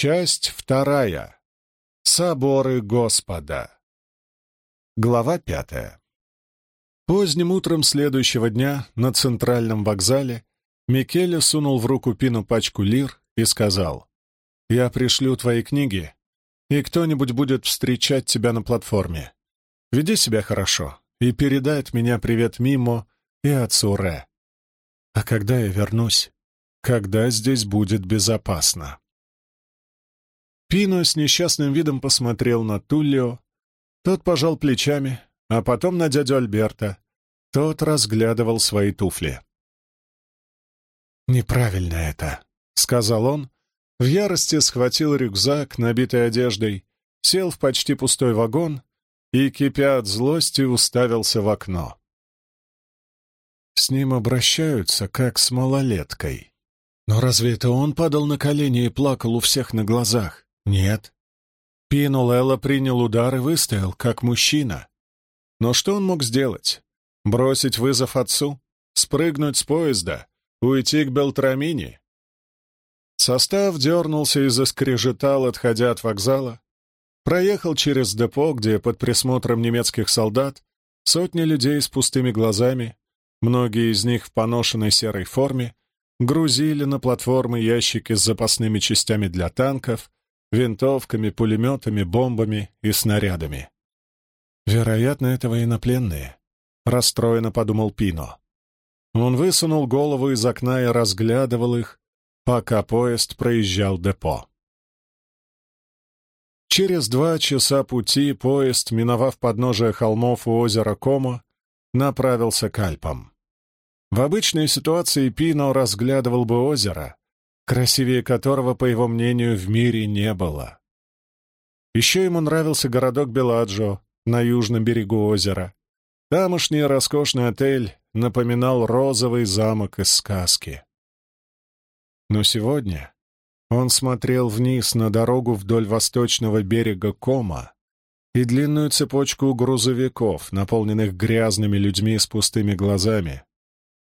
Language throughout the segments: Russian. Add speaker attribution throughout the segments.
Speaker 1: Часть вторая. Соборы Господа. Глава пятая. Поздним утром следующего дня на центральном вокзале Микеле сунул в руку Пину пачку лир и сказал, «Я пришлю твои книги, и кто-нибудь будет встречать тебя на платформе. Веди себя хорошо и передай от меня привет Мимо и отцу Ре. А когда я вернусь? Когда здесь будет безопасно?» Пино с несчастным видом посмотрел на Туллио. Тот пожал плечами, а потом на дядю Альберта. Тот разглядывал свои туфли. «Неправильно это», — сказал он. В ярости схватил рюкзак, набитый одеждой, сел в почти пустой вагон и, кипя от злости, уставился в окно. С ним обращаются, как с малолеткой. Но разве это он падал на колени и плакал у всех на глазах? Нет. Пино Лелла принял удар и выстоял, как мужчина. Но что он мог сделать? Бросить вызов отцу? Спрыгнуть с поезда? Уйти к Белтрамине? Состав дернулся и заскрежетал, отходя от вокзала. Проехал через депо, где под присмотром немецких солдат сотни людей с пустыми глазами, многие из них в поношенной серой форме, грузили на платформы ящики с запасными частями для танков, винтовками, пулеметами, бомбами и снарядами. Вероятно, это военнопленные, — расстроенно подумал Пино. Он высунул голову из окна и разглядывал их, пока поезд проезжал депо. Через два часа пути поезд, миновав подножие холмов у озера Комо, направился к Альпам. В обычной ситуации Пино разглядывал бы озеро, красивее которого, по его мнению, в мире не было. Еще ему нравился городок Беладжо на южном берегу озера. Тамошний роскошный отель напоминал розовый замок из сказки. Но сегодня он смотрел вниз на дорогу вдоль восточного берега Кома и длинную цепочку грузовиков, наполненных грязными людьми с пустыми глазами.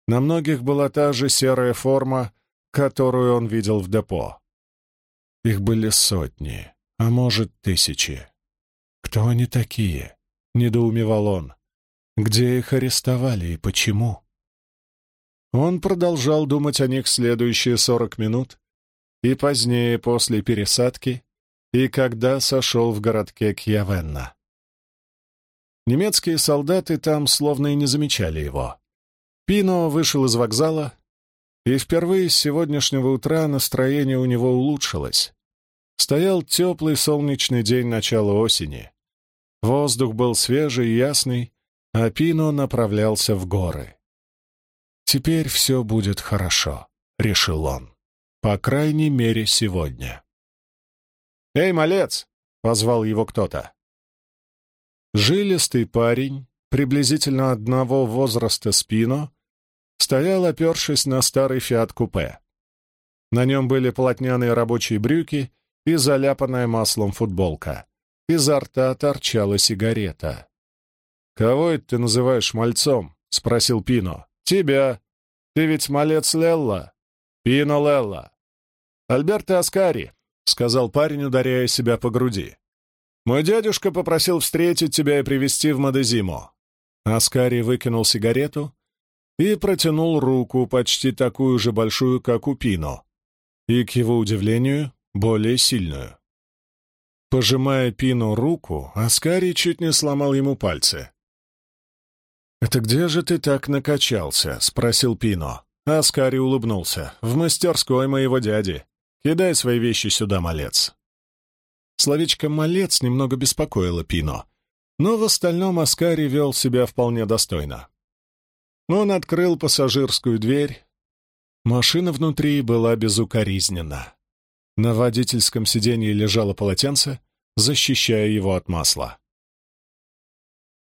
Speaker 1: На многих была та же серая форма, которую он видел в депо. Их были сотни, а может, тысячи. Кто они такие? — недоумевал он. Где их арестовали и почему? Он продолжал думать о них следующие сорок минут, и позднее, после пересадки, и когда сошел в городке Кьявенна. Немецкие солдаты там словно и не замечали его. Пино вышел из вокзала, и впервые с сегодняшнего утра настроение у него улучшилось. Стоял теплый солнечный день начала осени. Воздух был свежий и ясный, а Пино направлялся в горы. «Теперь все будет хорошо», — решил он. «По крайней мере, сегодня». «Эй, малец!» — позвал его кто-то. Жилистый парень, приблизительно одного возраста спино, стоял, опершись на старый фиат-купе. На нем были полотняные рабочие брюки и заляпанная маслом футболка. Изо рта торчала сигарета. «Кого это ты называешь мальцом?» — спросил Пино. «Тебя. Ты ведь малец Лелла. Пино Лелла». «Альберто Аскари», — сказал парень, ударяя себя по груди. «Мой дядюшка попросил встретить тебя и привезти в Мадезимо». Аскари выкинул сигарету и протянул руку, почти такую же большую, как у Пино, и, к его удивлению, более сильную. Пожимая Пино руку, Аскари чуть не сломал ему пальцы. «Это где же ты так накачался?» — спросил Пино. Аскари улыбнулся. «В мастерской моего дяди. Кидай свои вещи сюда, малец». Словечко «малец» немного беспокоило Пино, но в остальном Аскари вел себя вполне достойно. Он открыл пассажирскую дверь. Машина внутри была безукоризнена. На водительском сиденье лежало полотенце, защищая его от масла.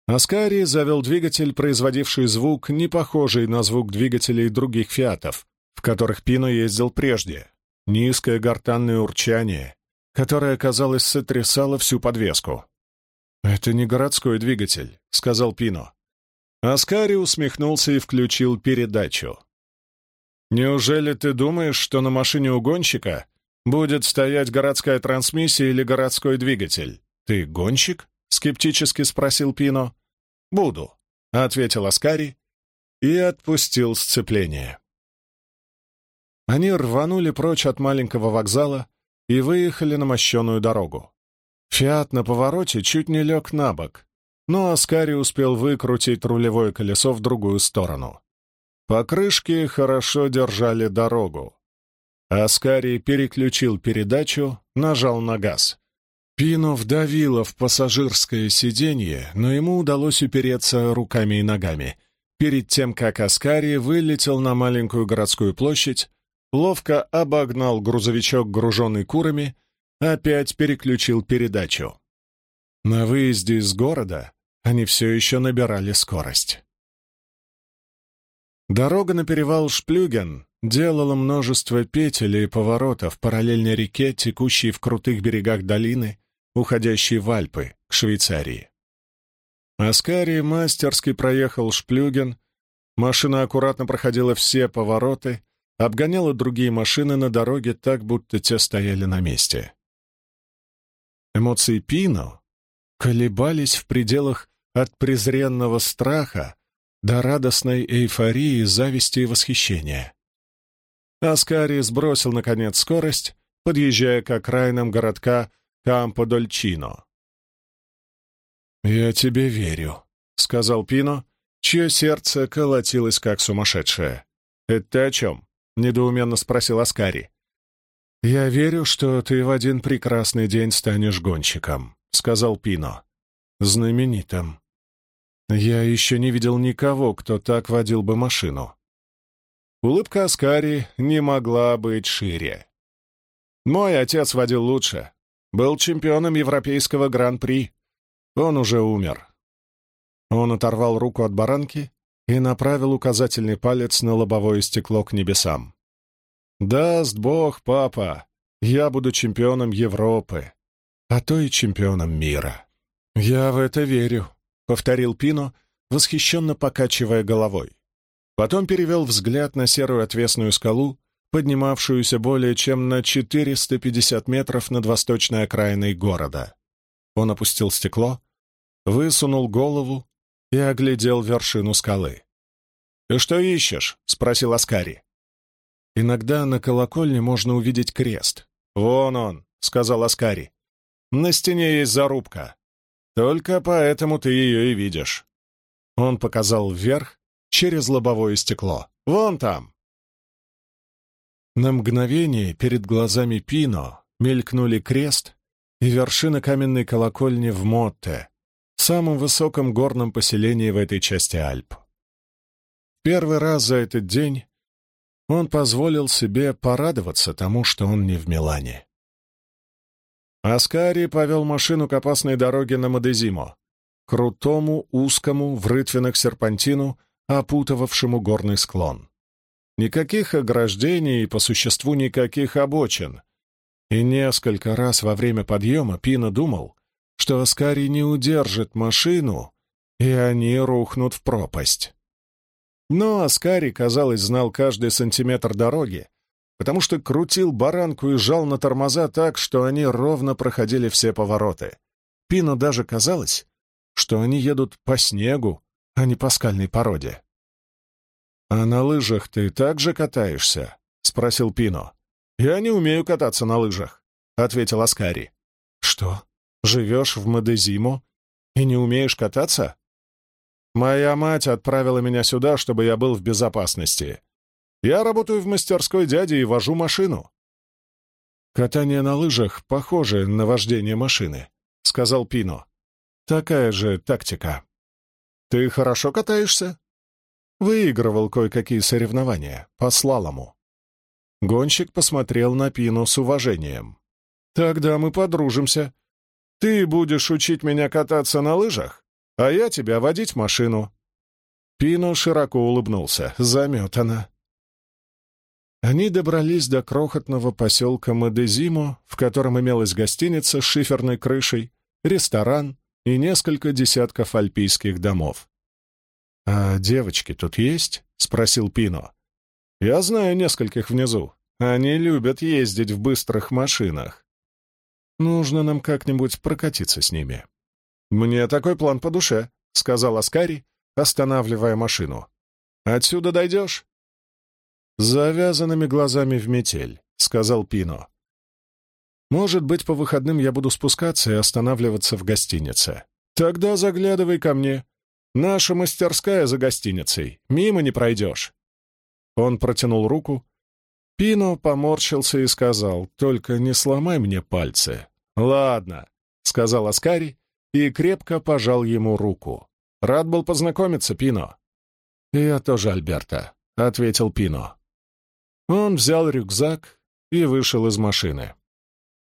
Speaker 1: Аскари завел двигатель, производивший звук, не похожий на звук двигателей других «Фиатов», в которых Пино ездил прежде. Низкое гортанное урчание, которое, казалось, сотрясало всю подвеску. «Это не городской двигатель», — сказал Пино. Аскари усмехнулся и включил передачу. «Неужели ты думаешь, что на машине угонщика будет стоять городская трансмиссия или городской двигатель. Ты гонщик? скептически спросил Пино. Буду, ответил Аскари и отпустил сцепление. Они рванули прочь от маленького вокзала и выехали на мощеную дорогу. Фиат на повороте чуть не лег на бок, но Аскари успел выкрутить рулевое колесо в другую сторону. Покрышки хорошо держали дорогу. Аскари переключил передачу, нажал на газ. Пино вдавило в пассажирское сиденье, но ему удалось упереться руками и ногами. Перед тем, как Аскари вылетел на маленькую городскую площадь, ловко обогнал грузовичок, груженный курами, опять переключил передачу. На выезде из города они все еще набирали скорость. Дорога на перевал Шплюген делала множество петель и поворотов параллельно реке, текущей в крутых берегах долины, уходящей в Альпы, к Швейцарии. Аскари мастерски проехал Шплюген, машина аккуратно проходила все повороты, обгоняла другие машины на дороге так, будто те стояли на месте. Эмоции Пино колебались в пределах от презренного страха до радостной эйфории, зависти и восхищения. Аскари сбросил, наконец, скорость, подъезжая к окраинам городка Кампо-Дольчино. «Я тебе верю», — сказал Пино, чье сердце колотилось как сумасшедшее. «Это ты о чем?» — недоуменно спросил Аскари. «Я верю, что ты в один прекрасный день станешь гонщиком», — сказал Пино. «Знаменитым. Я еще не видел никого, кто так водил бы машину». Улыбка Аскари не могла быть шире. «Мой отец водил лучше. Был чемпионом европейского гран-при. Он уже умер». Он оторвал руку от баранки и направил указательный палец на лобовое стекло к небесам. «Даст Бог, папа, я буду чемпионом Европы, а то и чемпионом мира». «Я в это верю», — повторил Пино, восхищенно покачивая головой. Потом перевел взгляд на серую отвесную скалу, поднимавшуюся более чем на 450 метров над восточной окраиной города. Он опустил стекло, высунул голову и оглядел вершину скалы. «Ты что ищешь?» — спросил Аскари. «Иногда на колокольне можно увидеть крест». «Вон он», — сказал Аскари. «На стене есть зарубка. Только поэтому ты ее и видишь». Он показал вверх через лобовое стекло. «Вон там!» На мгновение перед глазами Пино мелькнули крест и вершина каменной колокольни в Мотте, самом высоком горном поселении в этой части Альп. Первый раз за этот день он позволил себе порадоваться тому, что он не в Милане. Аскари повел машину к опасной дороге на Мадезимо, крутому, узкому, в рытвинах серпантину, опутывавшему горный склон. Никаких ограждений и, по существу, никаких обочин. И несколько раз во время подъема Пина думал, что Аскари не удержит машину, и они рухнут в пропасть. Но Аскари, казалось, знал каждый сантиметр дороги, потому что крутил баранку и жал на тормоза так, что они ровно проходили все повороты. Пино даже казалось, что они едут по снегу, а не по скальной породе. «А на лыжах ты так же катаешься?» — спросил Пино. «Я не умею кататься на лыжах», — ответил Аскари. «Что?» Живешь в Мадезимо и не умеешь кататься? Моя мать отправила меня сюда, чтобы я был в безопасности. Я работаю в мастерской дяди и вожу машину. Катание на лыжах похоже на вождение машины, сказал Пино. Такая же тактика. Ты хорошо катаешься? Выигрывал кое-какие соревнования по слалому. Гонщик посмотрел на Пино с уважением. «Тогда мы подружимся. Ты будешь учить меня кататься на лыжах, а я тебя водить машину». Пино широко улыбнулся. Заметано. Они добрались до крохотного поселка Мадезимо, в котором имелась гостиница с шиферной крышей, ресторан и несколько десятков альпийских домов. «А девочки тут есть?» — спросил Пино. «Я знаю нескольких внизу. Они любят ездить в быстрых машинах. Нужно нам как-нибудь прокатиться с ними. Мне такой план по душе, — сказал Аскари, останавливая машину. Отсюда дойдешь? Завязанными глазами в метель, — сказал Пино. Может быть, по выходным я буду спускаться и останавливаться в гостинице. Тогда заглядывай ко мне. Наша мастерская за гостиницей. Мимо не пройдешь. Он протянул руку. Пино поморщился и сказал, «Только не сломай мне пальцы». «Ладно», — сказал Аскари и крепко пожал ему руку. «Рад был познакомиться, Пино». «Я тоже, Альберта», — ответил Пино. Он взял рюкзак и вышел из машины.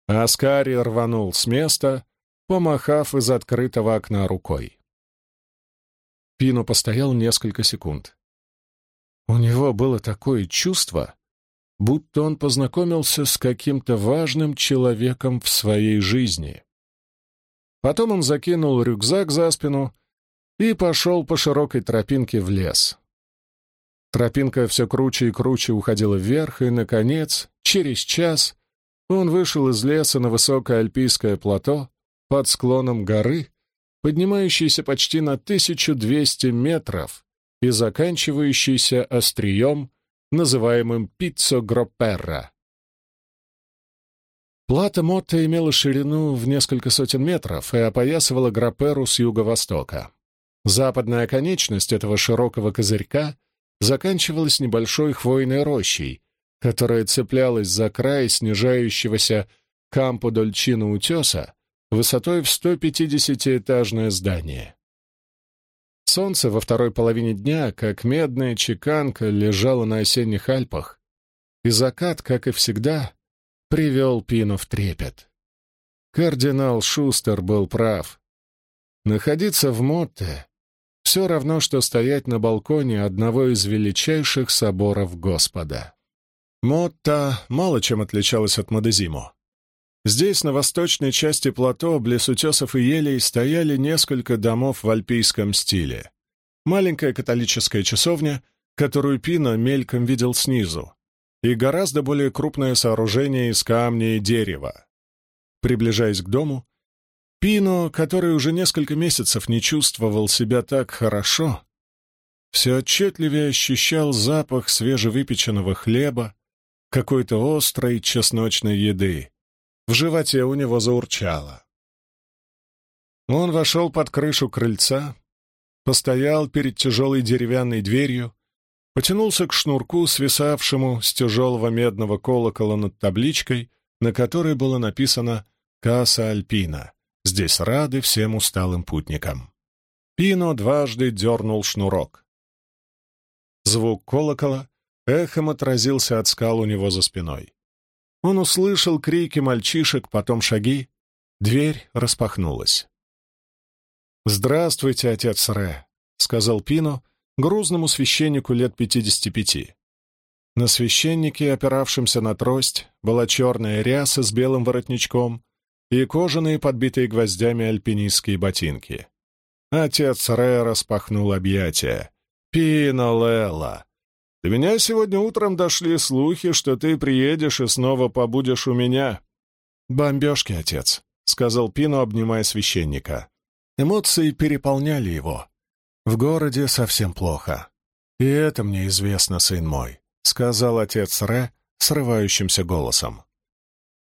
Speaker 1: Аскари рванул с места, помахав из открытого окна рукой. Пино постоял несколько секунд. У него было такое чувство, будто он познакомился с каким-то важным человеком в своей жизни. Потом он закинул рюкзак за спину и пошел по широкой тропинке в лес. Тропинка все круче и круче уходила вверх, и, наконец, через час он вышел из леса на высокое альпийское плато под склоном горы, поднимающейся почти на 1200 метров и заканчивающейся острием, называемым Пиццо Гропперра. Плата Мотта имела ширину в несколько сотен метров и опоясывала Гропперу с юго-востока. Западная конечность этого широкого козырька заканчивалась небольшой хвойной рощей, которая цеплялась за край снижающегося кампо Дольчино утеса высотой в 150-этажное здание. Солнце во второй половине дня, как медная чеканка, лежало на осенних Альпах, и закат, как и всегда, привел Пино в трепет. Кардинал Шустер был прав. Находиться в Мотте — все равно, что стоять на балконе одного из величайших соборов Господа. Мотта мало чем отличалась от Мадезимо. Здесь, на восточной части плато, близ утесов и елей, стояли несколько домов в альпийском стиле. Маленькая католическая часовня, которую Пино мельком видел снизу, и гораздо более крупное сооружение из камня и дерева. Приближаясь к дому, Пино, который уже несколько месяцев не чувствовал себя так хорошо, все отчетливее ощущал запах свежевыпеченного хлеба, какой-то острой чесночной еды. В животе у него заурчало. Он вошел под крышу крыльца, постоял перед тяжелой деревянной дверью, потянулся к шнурку, свисавшему с тяжелого медного колокола над табличкой, на которой было написано «Касса Альпина». Здесь рады всем усталым путникам. Пино дважды дернул шнурок. Звук колокола эхом отразился от скал у него за спиной. Он услышал крики мальчишек, потом шаги. Дверь распахнулась. «Здравствуйте, отец Ре», — сказал Пино грузному священнику лет пятидесяти пяти. На священнике, опиравшемся на трость, была черная ряса с белым воротничком и кожаные, подбитые гвоздями альпинистские ботинки. Отец Ре распахнул объятия. «Пино Лелла, до меня сегодня утром дошли слухи, что ты приедешь и снова побудешь у меня». «Бомбежки, отец», — сказал Пино, обнимая священника. Эмоции переполняли его. «В городе совсем плохо. И это мне известно, сын мой», — сказал отец Ре срывающимся голосом.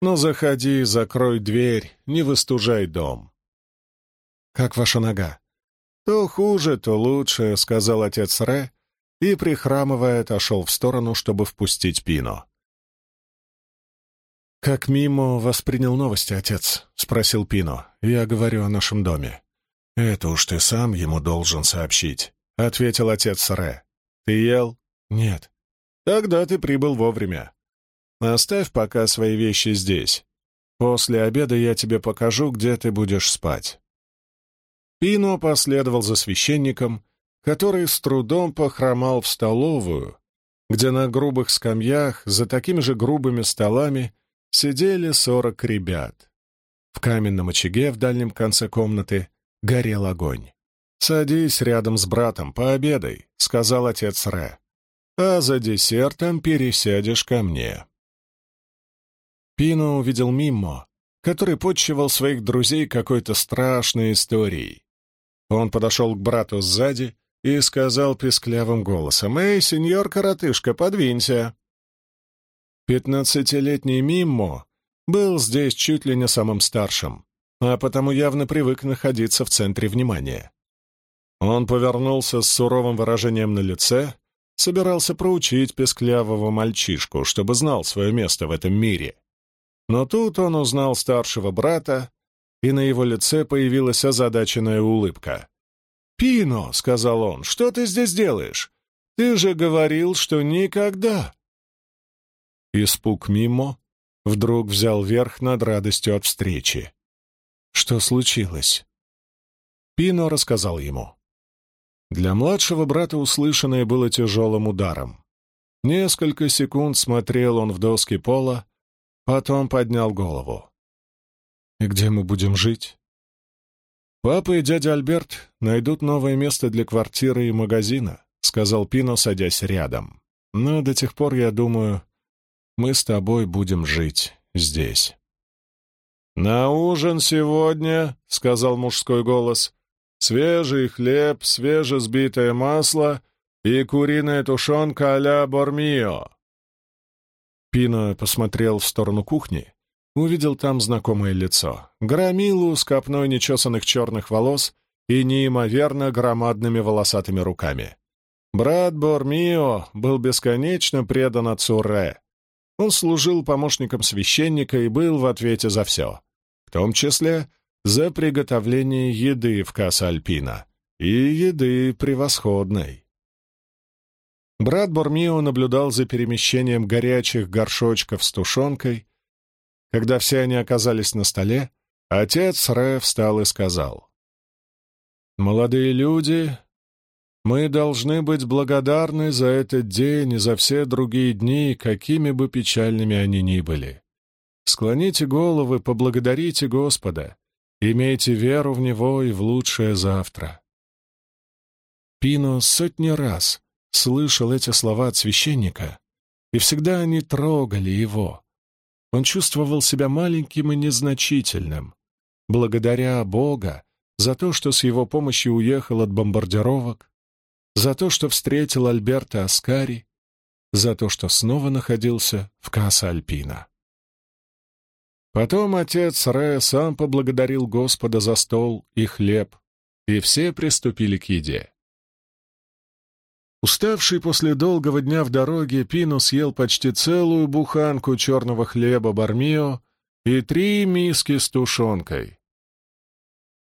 Speaker 1: «Ну, заходи, закрой дверь, не выстужай дом». «Как ваша нога?» «То хуже, то лучше», — сказал отец Ре, и, прихрамывая, отошел в сторону, чтобы впустить Пино. «Как Мимо воспринял новости, отец?» — спросил Пино. «Я говорю о нашем доме». «Это уж ты сам ему должен сообщить», — ответил отец Ре. «Ты ел?» «Нет». «Тогда ты прибыл вовремя. Оставь пока свои вещи здесь. После обеда я тебе покажу, где ты будешь спать». Пино последовал за священником, который с трудом похромал в столовую, где на грубых скамьях за такими же грубыми столами сидели сорок ребят. В каменном очаге в дальнем конце комнаты горел огонь. «Садись рядом с братом, пообедай», — сказал отец Ре. «А за десертом пересядешь ко мне». Пино увидел Миммо, который подчивал своих друзей какой-то страшной историей. Он подошел к брату сзади и сказал песклявым голосом, «Эй, сеньор-коротышка, подвинься!» Пятнадцатилетний Миммо был здесь чуть ли не самым старшим, а потому явно привык находиться в центре внимания. Он повернулся с суровым выражением на лице, собирался проучить песклявого мальчишку, чтобы знал свое место в этом мире. Но тут он узнал старшего брата, и на его лице появилась озадаченная улыбка. «Пино», — сказал он, — «что ты здесь делаешь? Ты же говорил, что никогда...» Испуг Мимо вдруг взял верх над радостью от встречи. Что случилось? Пино рассказал ему. Для младшего брата услышанное было тяжелым ударом. Несколько секунд смотрел он в доски пола, потом поднял голову. «И где мы будем жить?» «Папа и дядя Альберт найдут новое место для квартиры и магазина», — сказал Пино, садясь рядом. «Но до тех пор, я думаю, мы с тобой будем жить здесь». «На ужин сегодня», — сказал мужской голос, — «свежий хлеб, свежесбитое масло и куриная тушенка а-ля Бормио». Пино посмотрел в сторону кухни, увидел там знакомое лицо. Громилу с копной нечесанных черных волос и неимоверно громадными волосатыми руками. Брат Бормио был бесконечно предан отцу Ре, он служил помощником священника и был в ответе за все, в том числе за приготовление еды в Касса-Альпина, и еды превосходной. Брат Бормио наблюдал за перемещением горячих горшочков с тушенкой. Когда все они оказались на столе, отец Ре встал и сказал, «Молодые люди мы должны быть благодарны за этот день и за все другие дни, какими бы печальными они ни были. Склоните головы, поблагодарите Господа, имейте веру в Него и в лучшее завтра. Пино сотни раз слышал эти слова от священника, и всегда они трогали его. Он чувствовал себя маленьким и незначительным. Благодаря Бога за то, что с его помощью уехал от бомбардировок, за то, что встретил Альберта Аскари, за то, что снова находился в Касса-Альпина. Потом отец Ре сам поблагодарил Господа за стол и хлеб, и все приступили к еде. Уставший после долгого дня в дороге, Пину съел почти целую буханку черного хлеба бармио и три миски с тушенкой.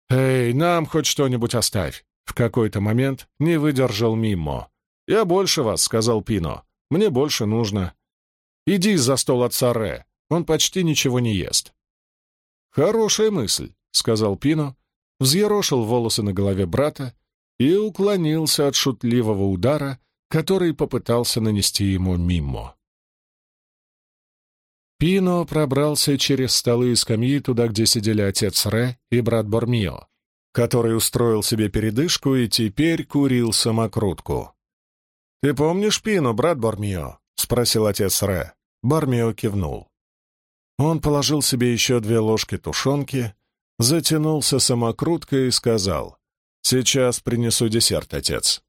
Speaker 1: «Эй, нам хоть что-нибудь оставь!» В какой-то момент не выдержал Мимо. «Я больше вас», — сказал Пино. «Мне больше нужно. Иди за стол отца Ре. Он почти ничего не ест». «Хорошая мысль», — сказал Пино, взъерошил волосы на голове брата и уклонился от шутливого удара, который попытался нанести ему Мимо. Пино пробрался через столы и скамьи туда, где сидели отец Ре и брат Бормио который устроил себе передышку и теперь курил самокрутку. «Ты помнишь Пину, брат Бармио?» — спросил отец Ре. Бармио кивнул. Он положил себе еще две ложки тушенки, затянулся самокруткой и сказал, «Сейчас принесу десерт, отец».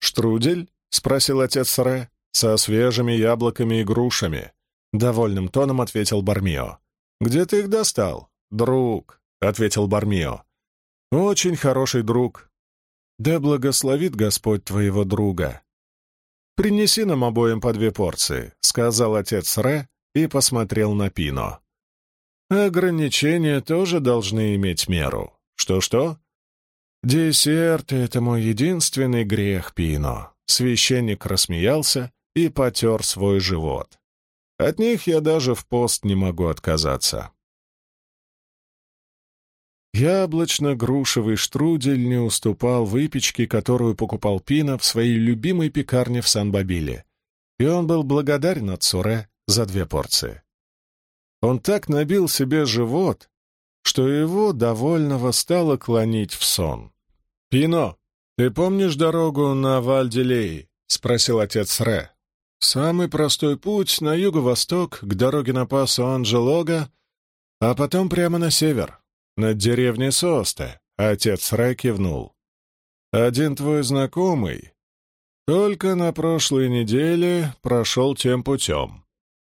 Speaker 1: «Штрудель?» — спросил отец Ре. «Со свежими яблоками и грушами», — довольным тоном ответил Бармио. «Где ты их достал?» «Друг», — ответил Бармио. Очень хороший друг. Да благословит Господь твоего друга. Принеси нам обоим по две порции, сказал отец Ре и посмотрел на Пино. Ограничения тоже должны иметь меру. Что-что? Десерт — это мой единственный грех, Пино. Священник рассмеялся и потер свой живот. От них я даже в пост не могу отказаться. Яблочно-грушевый штрудель не уступал выпечке, которую покупал Пина в своей любимой пекарне в Сан-Бабиле, и он был благодарен от за две порции. Он так набил себе живот, что его довольного стало клонить в сон. «Пино, ты помнишь дорогу на Вальделей?» — спросил отец Ре. Самый простой путь на юго-восток, к дороге на пасу Анджелога, а потом прямо на север, над деревней Состе», — отец Рай кивнул. «Один твой знакомый только на прошлой неделе прошел тем путем.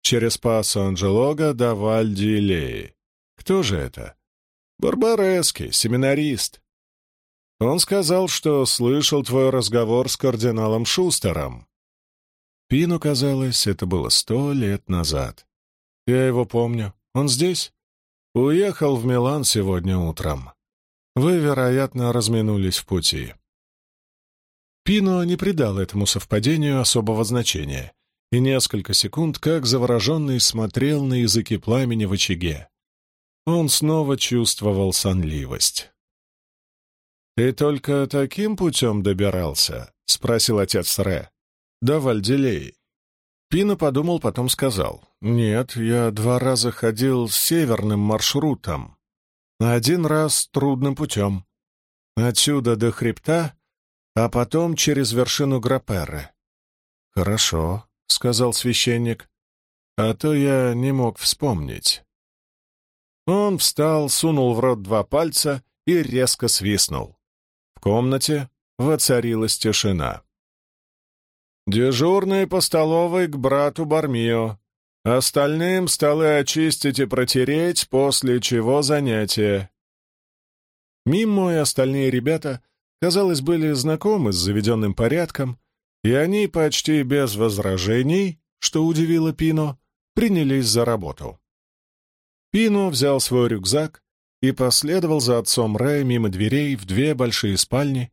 Speaker 1: Через пасу Анджелога до Вальдилеи. Кто же это? Барбарески, семинарист. Он сказал, что слышал твой разговор с кардиналом Шустером. Пину казалось, это было сто лет назад. Я его помню. Он здесь? Уехал в Милан сегодня утром. Вы, вероятно, разминулись в пути. Пино не придал этому совпадению особого значения и несколько секунд, как завороженный, смотрел на языки пламени в очаге. Он снова чувствовал сонливость. «Ты только таким путем добирался?» — спросил отец Ре. «До Вальделей». Пина подумал, потом сказал. «Нет, я два раза ходил северным маршрутом. Один раз трудным путем. Отсюда до хребта, а потом через вершину Граперы». «Хорошо», — сказал священник. «А то я не мог вспомнить». Он встал, сунул в рот два пальца и резко свистнул. В комнате воцарилась тишина. «Дежурный по столовой к брату Бармио. Остальным столы очистить и протереть, после чего занятия». Мимо и остальные ребята, казалось, были знакомы с заведенным порядком, и они почти без возражений, что удивило Пино, принялись за работу. Пино взял свой рюкзак и последовал за отцом Рэя мимо дверей в две большие спальни,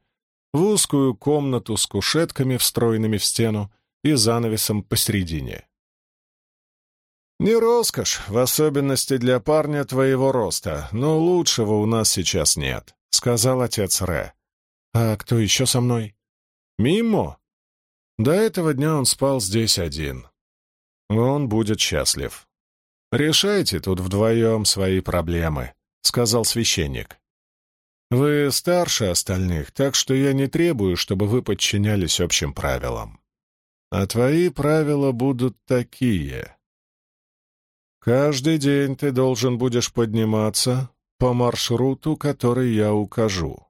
Speaker 1: в узкую комнату с кушетками, встроенными в стену, и занавесом посередине. «Не роскошь, в особенности для парня твоего роста, но лучшего у нас сейчас нет», — сказал отец Рэ. «А кто еще со мной?» «Мимо?» До этого дня он спал здесь один. Он будет счастлив. Решайте тут вдвоем свои проблемы. — сказал священник. «Вы старше остальных, так что я не требую, чтобы вы подчинялись общим правилам. А твои правила будут такие. Каждый день ты должен будешь подниматься по маршруту, который я укажу.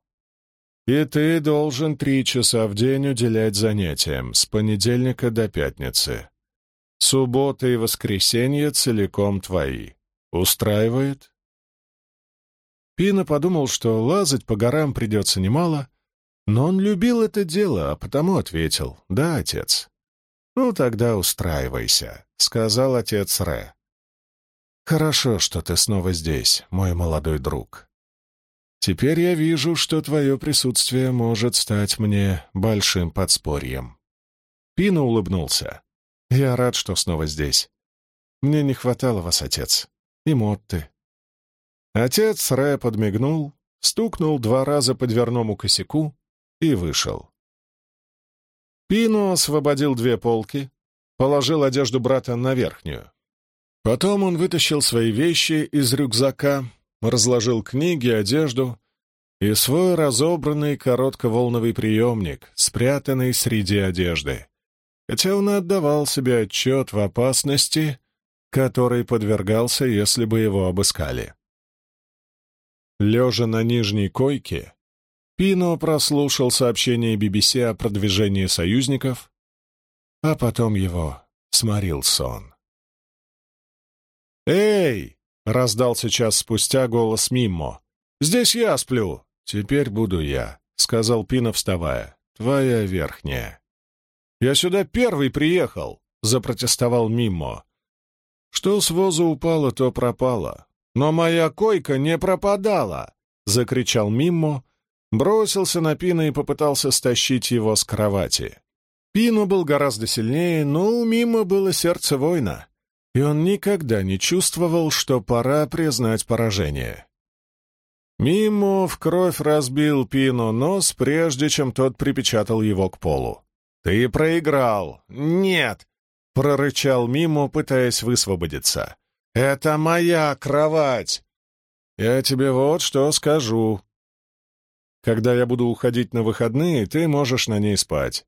Speaker 1: И ты должен три часа в день уделять занятиям с понедельника до пятницы. Суббота и воскресенье целиком твои. Устраивает?» Пина подумал, что лазать по горам придется немало, но он любил это дело, а потому ответил «Да, отец». «Ну, тогда устраивайся», — сказал отец Ре. «Хорошо, что ты снова здесь, мой молодой друг. Теперь я вижу, что твое присутствие может стать мне большим подспорьем». Пина улыбнулся. «Я рад, что снова здесь. Мне не хватало вас, отец. И Мотты, Отец Рэ подмигнул, стукнул два раза по дверному косяку и вышел. Пино освободил две полки, положил одежду брата на верхнюю. Потом он вытащил свои вещи из рюкзака, разложил книги, одежду и свой разобранный коротковолновый приемник, спрятанный среди одежды. Хотя он отдавал себе отчет в опасности, которой подвергался, если бы его обыскали. Лежа на нижней койке, Пино прослушал сообщение BBC о продвижении союзников, а потом его сморил сон. «Эй!» — раздался час спустя голос Миммо. «Здесь я сплю!» «Теперь буду я», — сказал Пино, вставая. «Твоя верхняя». «Я сюда первый приехал!» — запротестовал Миммо. «Что с воза упало, то пропало. «Но моя койка не пропадала!» — закричал Миммо, бросился на Пина и попытался стащить его с кровати. Пину был гораздо сильнее, но у Мимо было сердце воина, и он никогда не чувствовал, что пора признать поражение. Мимо в кровь разбил Пину нос, прежде чем тот припечатал его к полу. «Ты проиграл!» «Нет!» — прорычал Мимо, пытаясь высвободиться. «Это моя кровать!» «Я тебе вот что скажу. Когда я буду уходить на выходные, ты можешь на ней спать.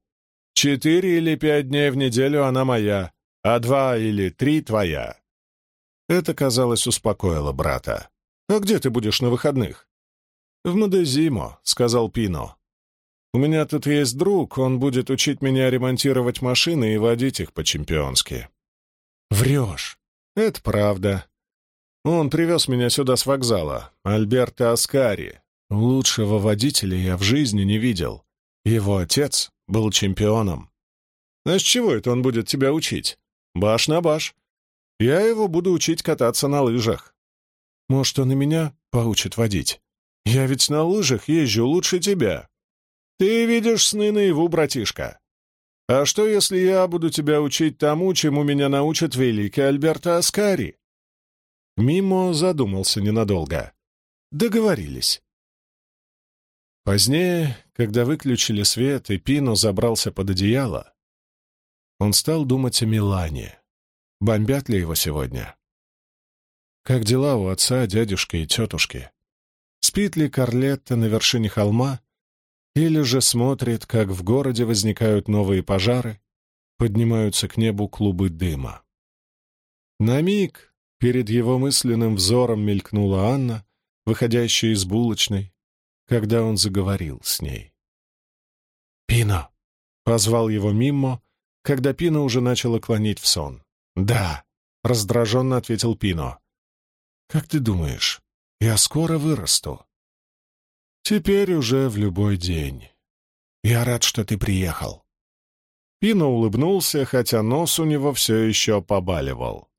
Speaker 1: Четыре или пять дней в неделю она моя, а два или три твоя». Это, казалось, успокоило брата. «А где ты будешь на выходных?» «В Мадезимо», — сказал Пино. «У меня тут есть друг, он будет учить меня ремонтировать машины и водить их по-чемпионски». «Врешь». «Это правда. Он привез меня сюда с вокзала, Альберто Аскари. Лучшего водителя я в жизни не видел. Его отец был чемпионом. А с чего это он будет тебя учить? Баш на баш. Я его буду учить кататься на лыжах. Может, он и меня поучит водить? Я ведь на лыжах езжу лучше тебя. Ты видишь сны наяву, братишка. А что, если я буду тебя учить тому, чему меня научит великий Альберто Аскари? Мимо задумался ненадолго. Договорились. Позднее, когда выключили свет и Пино забрался под одеяло, он стал думать о Милане. Бомбят ли его сегодня? Как дела у отца, дядюшки и тетушки? Спит ли Карлетта на вершине холма? Или же смотрит, как в городе возникают новые пожары, поднимаются к небу клубы дыма? На миг Перед его мысленным взором мелькнула Анна, выходящая из булочной, когда он заговорил с ней. «Пино!» — позвал его Миммо, когда Пино уже начало клонить в сон. «Да!» — раздраженно ответил Пино. «Как ты думаешь, я скоро вырасту?» «Теперь уже в любой день. Я рад, что ты приехал». Пино улыбнулся, хотя нос у него все еще побаливал.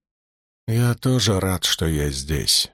Speaker 1: «Я тоже рад, что я здесь».